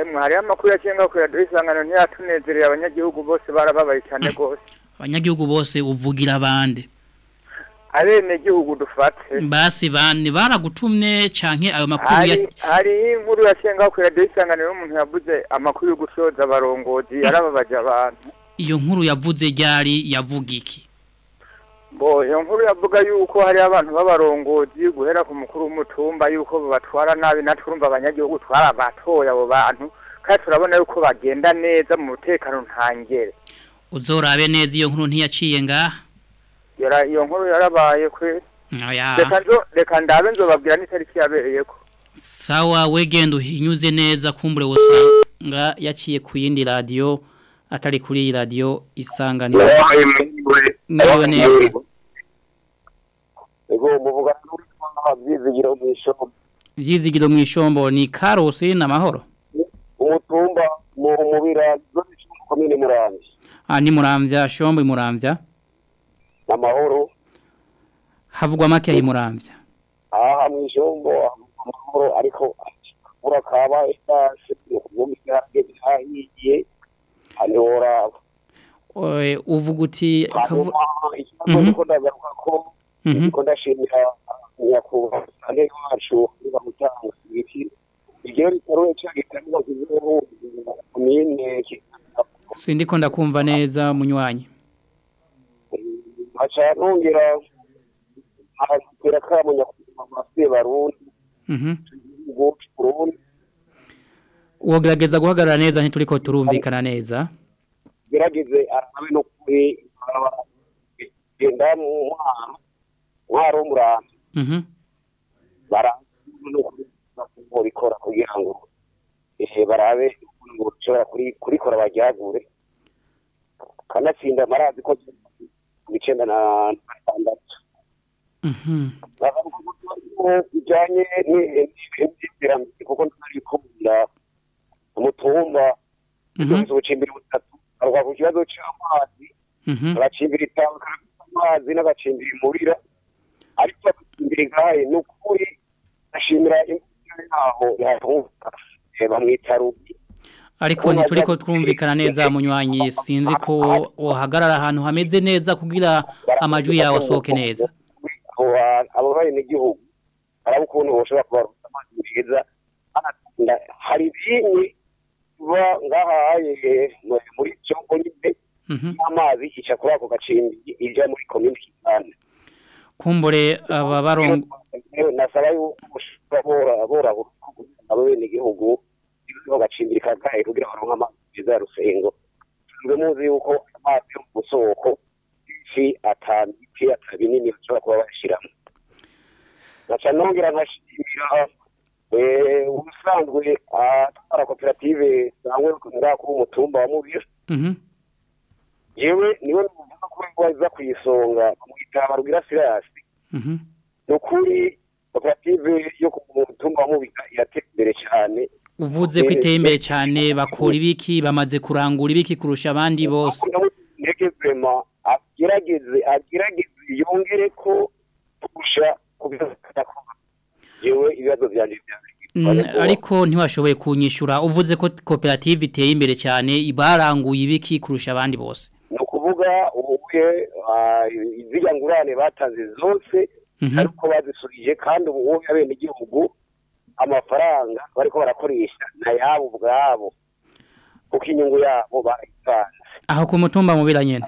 Emwe hariho amakuru yacenga kuri radiyo isanganiro ntiyatunezereye abanyagihugu bose barababaye cyane rwose. Abanyagihugu bose uvugira abande abenegihugu dufate. Basi bane baragutumye canke ayo makuru hari hariho inkuru yacenga kuri radiyo isanganiro umuntu yavuze amakuru yo gucoza abarongozi yarababaje abantu. Iyo nkuru yavuze ryari yavuga iki? Bo iyo nkuru yavuga yuko hari abantu b'abarongozi guhera ku mukuru w'umutumba yuko babatwara nabi natwe urumva abanyagihugu twarabatoye abo bantu kandi turabona yuko bagenda neza mu mutekano ntangere. Uzorabe neza iyo nkuru ntiyaciye ngaha iyo nkuru yarabaye kwe. Reka ndabe nzobabwira n'itariki yabereyeko. Sawa wegenda uhinyuze neza kumbure wosanga yaciye ku yindi radio. Atari kuri iyi radio isanganiro. Mwiriwe neza n'uwitwa byizigiro mu ishombo ni karosi na mahoro. Umutumba mu mubira komine muramvya. Ah ni muramvya shombo imuramvya amahoro havugwa make ya imuramvya aha mu ishombo amahoro ariko akura kaba esase mu misange byahiye Oe, uvuga uti kavu- ikibazo niko ndagaruka ko niko ndashimira nyakubahwa ane wacu bamutanga ibiti iryo ritaruye cya gitanga kizeho komine sindiko ndakumva neza munywanyi aca nongera aratera kamo nyakubahwa se barundi mhm ubwo Burundi wogerageza guhagarara neza ntituriko turumvikana neza gerageze arabe no kuri genda mu mwaro mwaro w'umurambi mhm barabe no kubikora kugira ngo eh, barabe ngo ushobora kuri- kurikora baryagure kanatsinda marazi ko mu icenda na gatandatu bijanye n'iterambere kuko ntari kubwira umutumba ufise ubucimbiri butatu avuga ku kibazo c'amazi agacimbira itanga amazi n'agacimbira imurira ariko agacimbira igaye ni ukuri ashimira imvura yaho yahunga bamwita rubi ariko ntituriko twumvikana neza munywanyi. sinzi ko uhagarara ahantu hameze neza kugira amajwi yawe asohoke neza. Abo ba- abo benegihugu baraba ukuntu boshobora kubaronsa amazi meza hari byinshi biba ngahaye mu- muri cyongo nyine n'amazi ica kuri ako gacimbi ija muri komini kitana kumbure aba barongo nasaba yuko bora bora abo benegihugu ako gacimbiri kagaye kugira baronke amazi ya rusengo. Turi muzi yuko amazi yo mu soko ifi atanu ifi atabinini bashobora kuba bashyiramo ngaca nongera nkashimira eh, ubusanzwe atwara koperative sangwe ngaha kuri umutumba wa mubira. Yewe ni we nuvuga ko waza ku isonga bamwita rugira sirasi ni ukuri koperative yo ku mutumba wa mubira irateza imbere cyane. Uvuze ko iteye imbere cyane bakora ibiki bamaze kurangura ibiki kurusha abandi bose. Vema agerageze agerageze yongere ko kurusha ku bibazo yewe ibibazo byanjye Mm, ariko ntiwashoboye kunyishura uvuze ko koperative iteye imbere cyane baranguye ibiki kurusha abandi bose. Ni ukuvuga ubuye izijya ngurane batanze zose ariko bazisubije kandi ubu wowe abenegihugu amafaranga bariko barakoresha na yabo ubwabo. Kuko inyungu yabo barayitanze aho ku mutumba mubira nyene.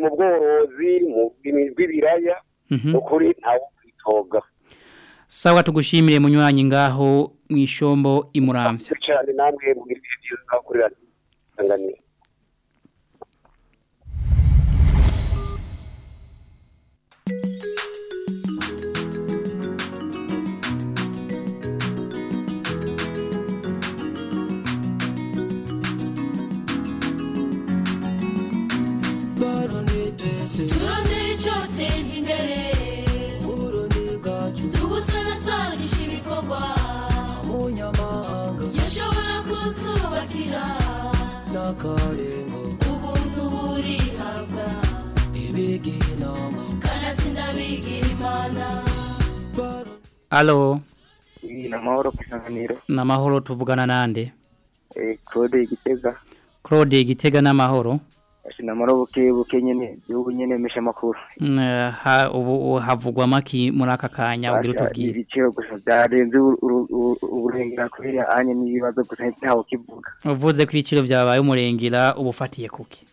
Mu bworozi mu bw'ibiraya Mhm. ukuri ntawe kwitoga sawa tugushimire munywanyi ngaho mwishombo imuramvya cyane namwe mugira ibihe byiza kuri Alo. Ni amahoro ku isanganiro namahoro tuvugana nande? Eh, claude igitega Claude Gitega namahoro. Ni amahoro buke buke nyene gihugu nyene mesha amakuru. Mm, ha ubu havugwa maki muri aka kanya ugira utubwire. ibiciro gusa byarenze uburengera kubera anye n'ibibazo gusa ntawe kivuga. Uvuze ko ibiciro byabaye umurengera ubufatiye kuki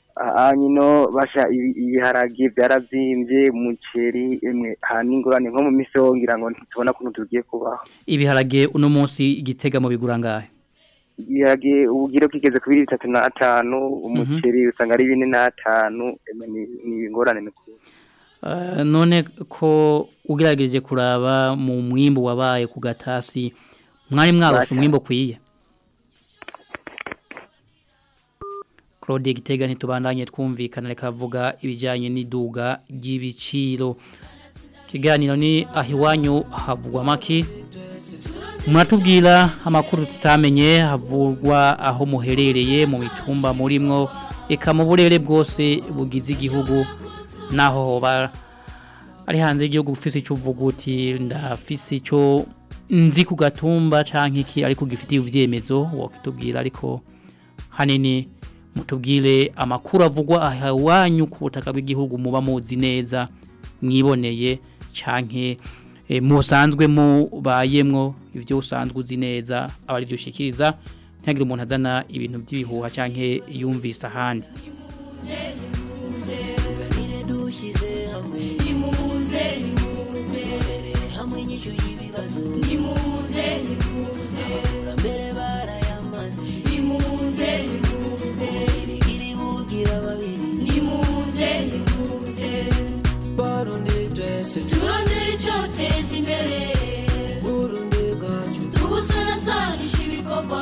no basha ibi- ibiharage byaravyimbye umuceri emwe hani ingorane nko mu miso ngira ngo ntitubona kuntu tugiye kubaho. Ibiharage uno munsi igitega mu bigura ngahe? Ibiharage ubugiro kigeze kuri bitatu n'atanu umuceri usanga ari bine n'atanu ni ingorane mikuru. Uh, none ko ugerageje kuraba mu mwimbo wabaye ku gatasi mwari mwarose umwimbo kwiye Claude Gitega ntitubandanye twumvikana reka avuga ibijyanye n'iduga ry'ibiciro. Kiganiro ni ahiwanyu havugwa maki muratubwira amakuru tutamenye havugwa aho muherereye mu bitumba murimwo. Eka mu burere bwose bugize igihugu naho hoba ari hanze y'igihugu ufise icyo uvuga uti ndafise icyo nzi ku gatumba canke iki ariko gifitiye ivyemezo. Wokitubwira ariko hanini mutubwire amakuru avugwa aha ku butaka bw'igihugu muba muzi neza mwiboneye canke e, musanzwe mubayemwo ivyo usanzwe uzi neza abari byo ushikiriza ntihagire umuntu azana ibintu by'ibihuha canke yumvise ahandi. duteze imbere tubusanasanisha ibikorwa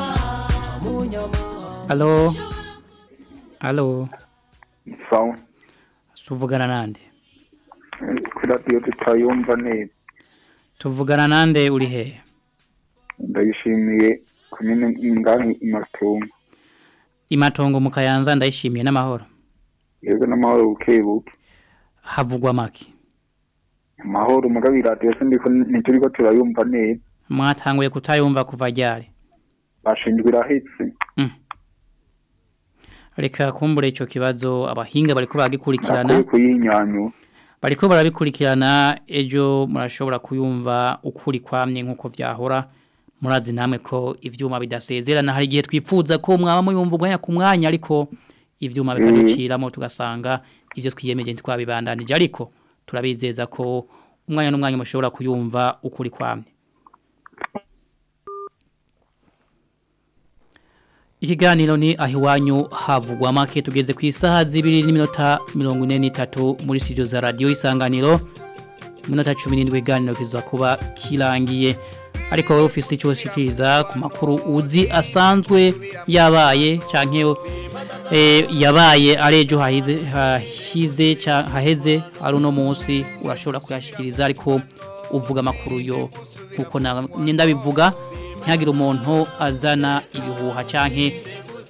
alo alo sawa. Tuvugana nande? Kuri radiyo tutayumva neza tuvugana nande uri hehe ndayishimiye kumene ngani imatungo imatongo. Mukayanza ndayishimiye n'amahoro yego n'amahoro buke buke havugwa make amahoro mugabo iyi radiyo se ndiko ntituriko turayumva neza Mwatanguye kutayumva kuva ryari? bashinzwe irahetse Reka kumbure ico kibazo abahinga bariko kuyinyanyu. Bariko barabikurikirana ejo murashobora kuyumva ukuri kwamye nk'uko vyahora. Murazi namwe ko ivyuma bidasezerana. Hari igihe twipfuza ko mwaba muyumva umwanya ku mwanya ariko ivyuma bikaduciramo tugasanga ivyo twiyemeje ntitwabibandanije. Ariko turabizeza ko umwanya n'umwanya mushobora kuyumva ukuri kwamye. Ikiganiro ni ahiwanyu havugwa make. Tugeze ku isaha zibiri n'iminota mirongo ine n'itatu muri studio za radio isanganiro. Minota 17 iganiro kiza kuba kirangiye. Ariko wowe ufise icyo ushikiriza ku makuru uzi asanzwe yabaye eh, yabaye arejo hahize hahize haheze ari no munsi urashobora kuyashikiriza ariko uvuga amakuru yo kuko ndabivuga ntihagire umuntu azana ibihuha canke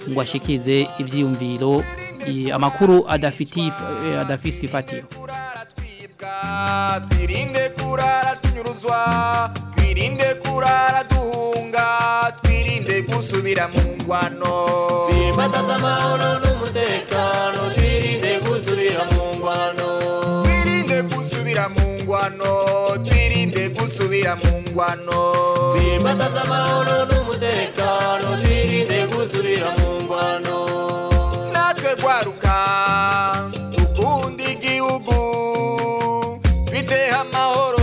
ngo ashikirize ivyiyumviro i- amakuru adafitiye if- eh, ifatiro. Twirinde kurara tunyuruzwa twirinde kurara duhunga. Twirinde gusubira mu ngwano Zimbataza amahoro n'umutekano twirinde gusubira mu ngwano twirinde gusubira mu ngwano twirinde gusubira mu ngwano Zimbataza amahoro n'umutekano twirinde gusubira mu ngwano natwe gwaruka dukunda igihugu twiteho amahoro.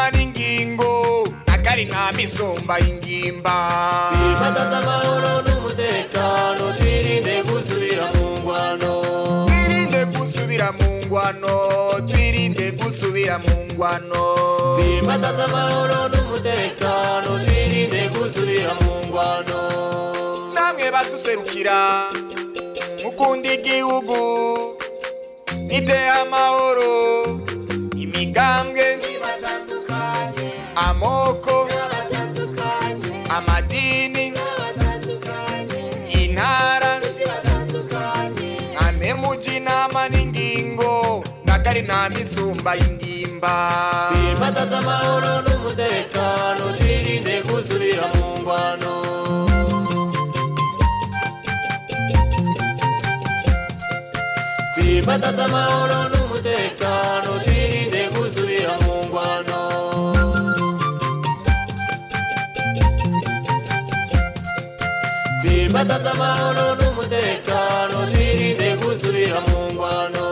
Tuja inama n'ingingo akari nta misumba y'ingimba Zimbataza amahoro n'umutekano twirinde gusubira mu ngwano. Twirinde gusubira mu ngwano twirinde gusubira mu ngwano. Zimbataza amahoro n'umutekano twirinde gusubira mu ngwano. Namwe baduserukira mukunda igihugu niteye amahoro imigambwe amoko amadini intara ane muji inama n'ingingo nakari nta misumba y'ingimba Zimbataza amahoro n'umutekano twirinde gusubira mu ngwano Zimbataza amahoro n'umutekano twirinde Zimbataza amahoro n'umutekano twirinde gusubira mu ngwano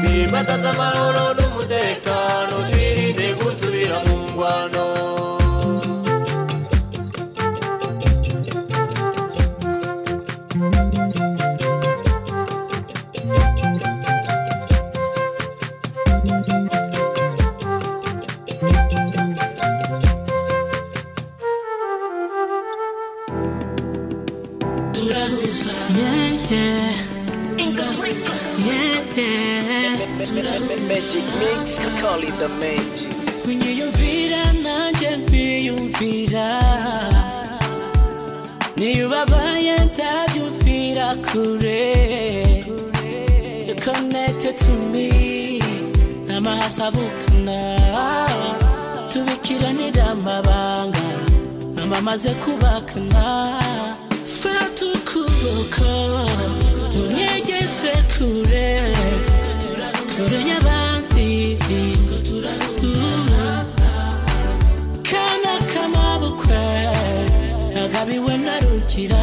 Zimbataza amahoro n'umutekano twirinde gusubira mu ngwano solidamente. Kure. You're connected to me. Ntamahasabukana tubikiranira amabanga amamaze kubakana fata ukuboko unyegeze kure. Kure Abi wewe narukira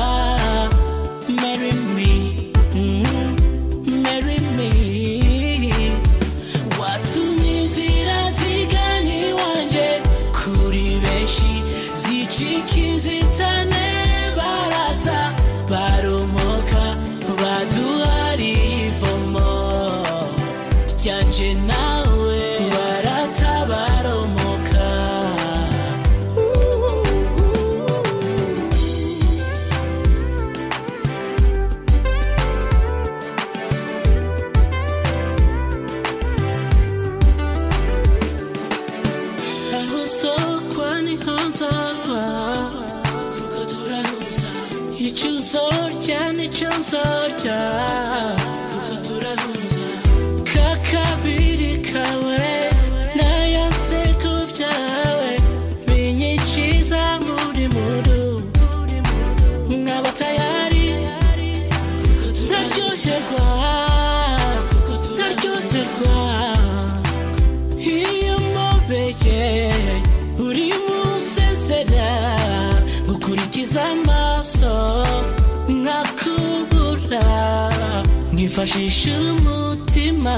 fashisha umutima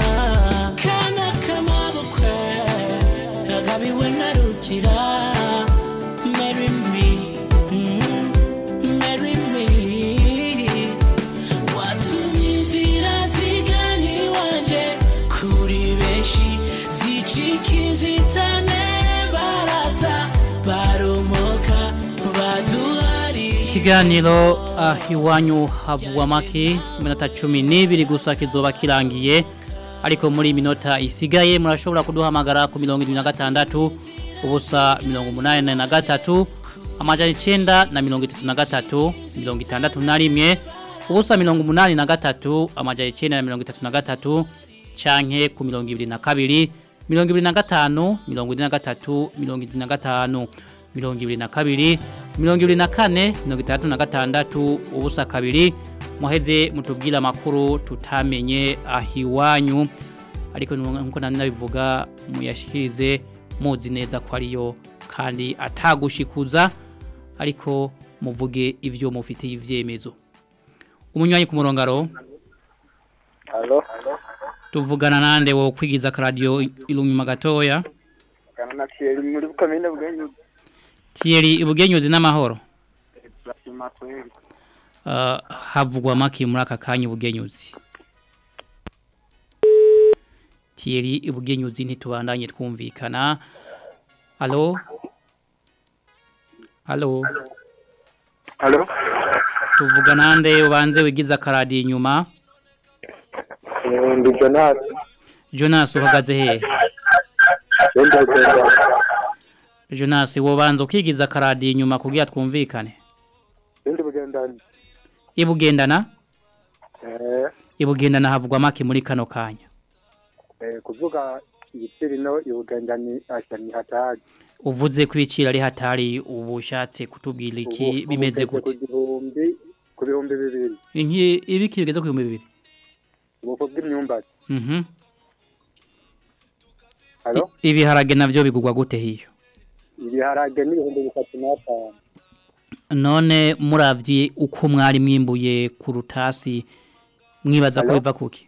ikiganiro iwanyu havugwa make iminota cumi n'ibiri gusa kizoba kirangiye ariko muri minota isigaye murashobora kuduhamagara ku mirongo irindwi na gatandatu ubusa mirongo umunani na gatatu amajana icyenda na mirongo itatu na gatatu mirongo itandatu na rimwe ubusa mirongo umunani na gatatu amajana icyenda na mirongo itatu na gatatu canke ku mirongo ibiri na kabiri mirongo ibiri na gatanu mirongo ine na gatatu mirongo irindwi na gatanu mirongo ibiri na kabiri mirongo ibiri na kane mirongo itandatu na gatandatu ubusa kabiri. Muheze mutubwire amakuru tutamenye ahiwanyu ariko nk'uko nabivuga muyashikirize muzi neza ko ariyo kandi atagushikuza ariko muvuge ivyo mufitiye ivyemezo umunywanyi ku murongaro. Tuvugana nande wo kwigiza radio ilunyuma gatoya Kana na Thierry muri komine Bwenyuzi. Thierry ibugenyuzi n'amahoro? Uh, havugwa maki muri aka kanya ubugenyuzi Thierry ibugenyuzi ntitubandanye twumvikana. Allo? Allo? Halo. tuvuga nande ubanze wigiza karadi inyuma? Eh, Ndi Jonas. Jonas uhagaze he? Wenda kwenda. Jonas wobanza ukigiza karadi inyuma kugira twumvikane Ndi bugendani. ibugendana Eh, ibugendana havugwa maki muri kano kanya eh kuvuga ibiciri no ibugendani ashani hatari. uvuze ko ibiciro ari hatari ubu ushatse kutubwira iki bimeze gute Ku bihumbi bibiri. Inki ibiki bigeze ku bihumbi bibiri Ubwoko bw'imyumbati. Mhm. Ibiharage navyo bigugwa gute hiyo Ibiharage n'ibihumbi bitatu n'atanu. none muravye uko mwari mwimbuye ku rutasi mwibaza ko biva kuki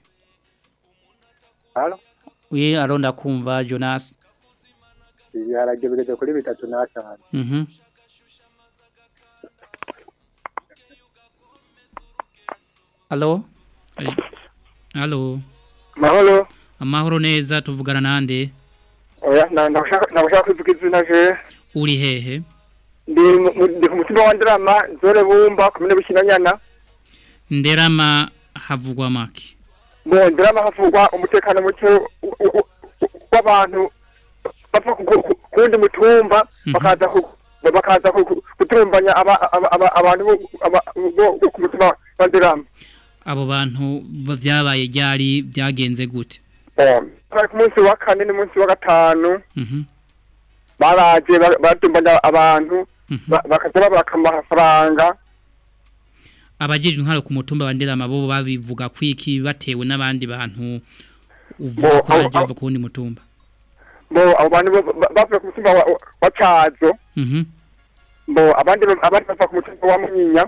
wi aronda kumva Jonas. Ibiharage bigeze kuri bitatu n'atanu. mhm. Allo Eh, Allo Mahoro. Amahoro neza tuvugana nande? Oya, ndashaka kwivuga izina je. uri hehe Ndi ku mutima wa Ndrama, Zore Bumba, komine Bukinanyana. Nderama havugwa maki Bo Ndrama havugwa umutekano muke w'abantu bapfa ku- ku- kundi mutumba bakaza ku- bakaza ku- ku- kutumbanya aba- aba- aba- abantu bo- ku mutima wa Ndrama. abo bantu ba- vyabaye ryari byagenze gute ku munsi wa kane n'umunsi wa gatanu. Mhm. Baraje ba- batumbanya abantu ba- bakaza babaka amafaranga. Abajejwe intwaro ku mutumba wa Nderama bo babivuga kwiki batewe n'abandi bantu uvuga ko abo- bava ku wundi mutumba. Bo abo bantu bavuye ku mutumba wa- Cazo. Mhm. Abandi bava ku mutumba wa Munyinya.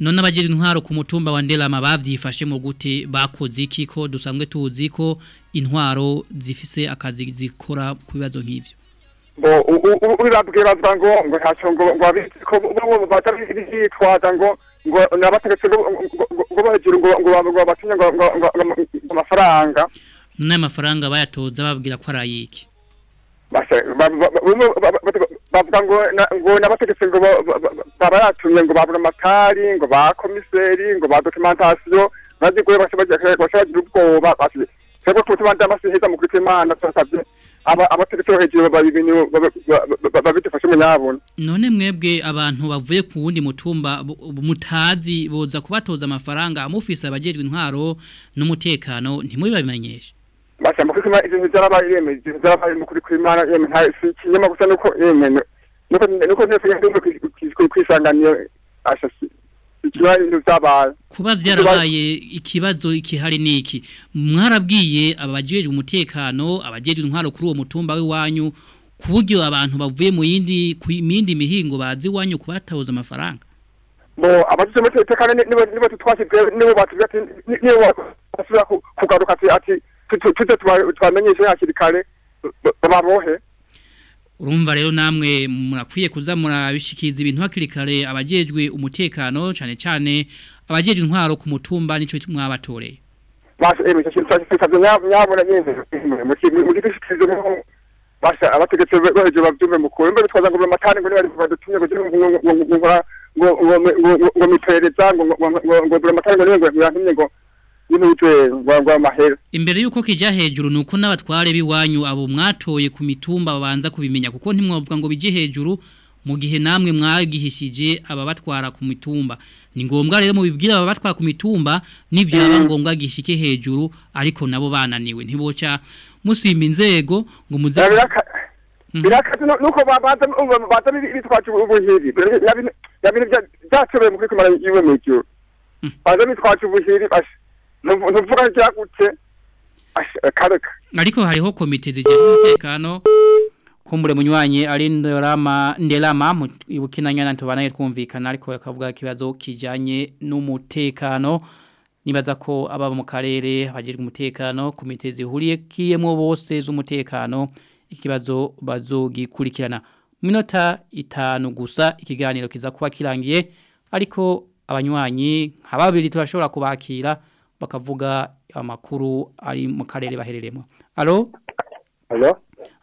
None abajejwe intwaro ku mutumba wa Nderama bavyifashe mu gute bakoze iki ko dusanzwe tuzi ko intwaro zifise akazi zikora ku bibazo nk'ivyo? Bo urabwira bavuga ngo ngo ntacyo ngo ngo bo batabitwaza ngo ngo nabategetse ngo ngo- ngo- ngo bagira ngo ngo ngo batinye ngo ngo ngo- ngo amafaranga. None amafaranga bayatoza babwira ko arayiki. Base, bavuga ngo na- ngo nabategetse ngo babura amatari ngo ba komiseri ngo ba documentation baziguye bashabagira ubwoba basi sebo tutuma ndamasi heza mu kwita imana turasabye aba- abategetsi bo hejuru babimenye babidufashemo nyabona none mwebwe abantu bavuye ku wundi mutumba mutazi boza kubatoza amafaranga amufise abajejwe intwaro n'umutekano ntimubibamenyeshe bashyamba kuko ibintu byarabaye yeme ibintu byarabaye mu kuri kw'imana yeme nta si ikinyama gusa nuko yeme nu- nuko nuko ntese yandumwe kwisanganiye asha si ikiba ibintu byabaye kuba vyarabaye ikibazo ikihari niki? Mwarabwiye abajejwe umutekano abajejwe intwaro kuri uwo mutumba w'iwanyu ku buryo abantu bavuye mu yindi ku mindi mihingo bazi iwanyu kubatoza amafaranga. Bo abagize umutekano ni- nibo tutwashyizwe nibo batubwira ati ni- nibo basubira ku- kugaruka ati tuze tuba- tubamenyeshe hakiri kare ba- babohe urumva rero namwe murakwiye kuza murabishikiza ibintu hakiri kare abajejwe umutekano cyane cyane abajejwe intwaro ku mutumba nico mwabatoreye basha eme icyo kintu cyasabye nyabona nyine mu gidushyikirizo basha abategetsi bo hejuru babyumve mu kure mbere twaza ngo amatani ngo niba badutumye kugira ngo ngo ngo ngo ngo ngo ngo ngo miperereza ngo ngo ngo ngo ngo amatani ngo niba ngo yantumye ngo y'inutwe ngo ngo amahera imbere yuko kijya hejuru nuko n'abatware biwanyu abo mwatoye ku mitumba babanza kubimenya kuko ntimwavuga ngo bijye hejuru mu gihe namwe mwagihishije ababatwara ku mitumba. Ni ngombwa rero mubibwira ababatwara ku mitumba n'ivyo yaba ngombwa gishike hejuru ariko nabo bananiwe. Ntiboca musimba inzego ngo muze birakaze nuko babaza baza bitwaje ubuhiri yabintu byatsobeye mu kwikumara iwe mejuru baza bitwaje ubuhiri basha ntuvuga ryagutse. Kareka ariko hariho komite zijejwe umutekano. Kumbure munywanyi ari nderama nderama ibukinanya na tubanaye twumvikana ariko akavuga ikibazo kijanye n'umutekano. Nibaza ko aba mu karere abajejwe umutekano komite zihuriye kiyemo bose z'umutekano ikibazo bazogikurikirana. Minota itanu gusa ikiganiro kiza kuba kirangiye ariko abanywanyi nka babiri turashobora kubakira. Bakavuga amakuru ari mu karere bahereremo alo? Alo,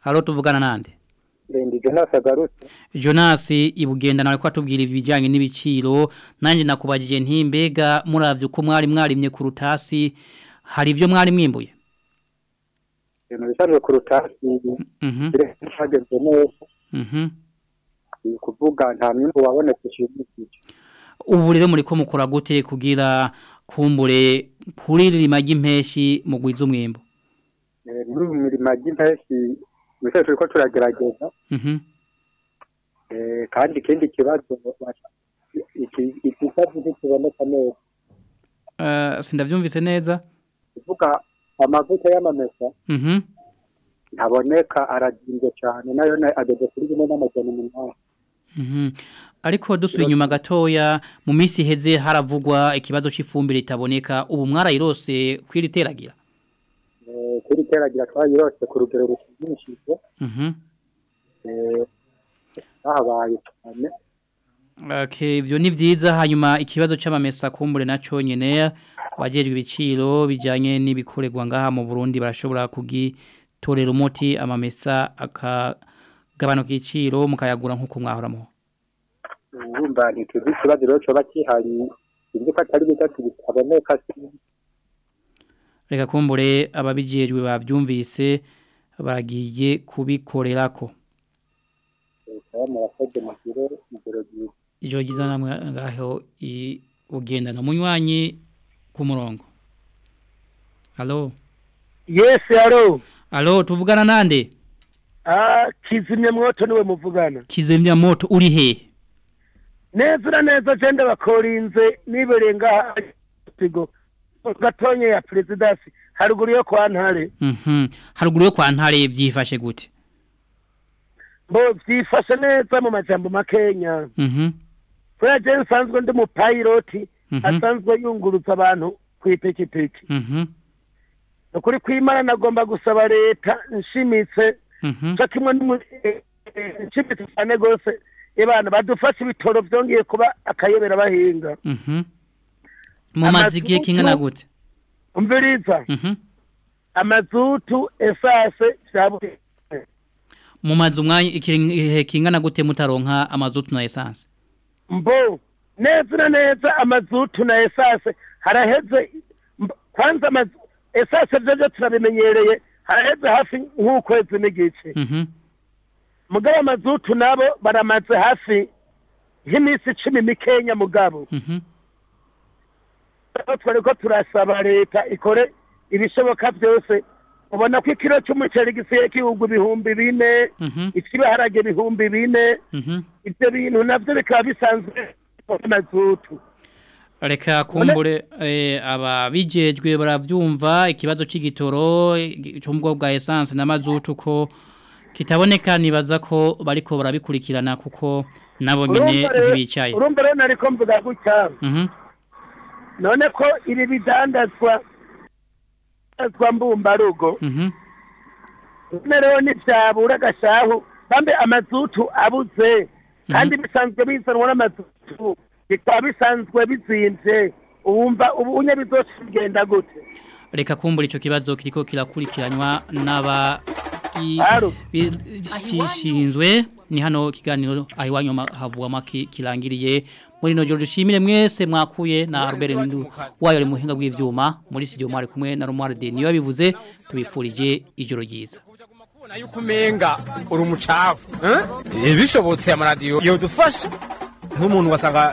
alo tuvugana nande? Jonas ibugenda nawe kwatubwira ibijyanye n'ibiciro nanjye nakubajije ntimbega muravye uko mwari mwarimye ku rutasi hari ibyo mwari mwimbuye? Ibintu bisanzwe ku rutasi Mhm. birahagaze neza. Mhm. Ni kuvuga nta mwimbu wabonetse ubu rero muri ko mukora gute kugira kumbure kuri rima ry'impeshi mu gwiza umwimbo Eh, Muri uyu mirima ry'impeshyi mbese turiko turagerageza Mhm. eh, kandi ikindi kibazo iki ikibazo ntikiboneka neza. Eh, sindavyumvise neza Kuvuga amavuta y'amamesa Mhm. ntaboneka arazimbye cyane na yo na- ageze kuri bine n'amajana umunani. Ariko dusuye inyuma gatoya mu minsi iheze haravugwa ikibazo cy'ifumbire itaboneka ubu mwarayirose kwiriteragira Eh, kuri teragira twayirose ku rugero rushimishije. Mhm. Eh, habaye cyane. Okay, ivyo ni vyiza hanyuma ikibazo c'amamesa kumbure naco nyene abajejwe ibiciro bijanye n'ibikoregwa ngaha mu Burundi barashobora kugitorera umuti amamesa akagabanuka igiciro mukayagura nk'uko mwahoramo. urumva icyo kibazo rero cyoba kihari sinzi ko atari bigatsi bitaboneka reka kumbure ababijejwe babyumvise bagiye kubikorerako. Ijoro ryiza namwe ngaho ugendana umunywanyi ku murongo. Halo yesi halo halo tuvugana nande? Ah, Kizimya mwoto ni we muvugana. Kizimya mwoto uri hehe Neza na neza jende bakorinze niberenga tigo. Gatonye ya presidence haruguru yo kwa ntare. Mhm. Haruguru yo kwa ntare byifashe gute? Bo byifashe neza mu majambo makenya. Mhm. Kubera je nsanzwe ndi mu pilot Mhm. asanzwe yungurutsa abantu ku ipikipiki. Mhm. Ukuri kwimana nagomba gusaba leta nshimitse Mhm. cyo kimwe n'umu- eh, nshimitse cyane gose ibana badufashe ibitoro byongeye kuba akayobera bahinga. Mhm. Mu mazigiye kingana gute? umviriza Mhm. amazutu esase vyabuye Mu mazu mwanya ikihe kingana gute mutaronka amazutu na essence? mbo neza na neza amazutu na esase haraheze kwanza amazu esase vyojo turabimenyereye haraheze hafi nk'ukwezi n'igice Mhm. Mugabo amazutu nabo baramaze hafi nk'iminsi cumi mikenya mugabo Mhm. aho twari ko turasaba leta ikore ibishoboka byose ubona ko ikiro cy'umuceri gisigaye kigurwa ibihumbi bine Mhm. ikibaharage ibihumbi bine Mhm. ibyo bintu na byo bikaba bisanzwe amazutu Reka kumbure eh, ababijejwe baravyumva ikibazo mu bwoko bwa essence na mazutu ko kitaboneka nibaza ko bariko barabikurikirana kuko nabo nyine ntibicaye. urumva rero nariko mvuga gutya. Mhm. none ko ibi bidandazwa mbumbarugo Mhm. none rero ntibyabura agashahu bambe amazutu abuze. Kandi bisanzwe bizanwa n'amazutu. Bikaba bisanzwe bizimvye uwumva ubu unye bigenda gute? Reka kumbura ico kibazo kiriko kirakurikiranwa n'aba Aro. gishinzwe ni hano kiganiro ahiwanyu havuga maki kirangiriye. Muri no joro dushimire mwese mwakuye na Albert Ndu wayo ari muhinga bw'ivyuma. Muri studio mwari kumwe na Romar de niyo bivuze tubifurije ijoro ryiza. Yuko umenga uri umucafu eh? bishobotse amaradiyo yodufasha nk'umuntu wasanga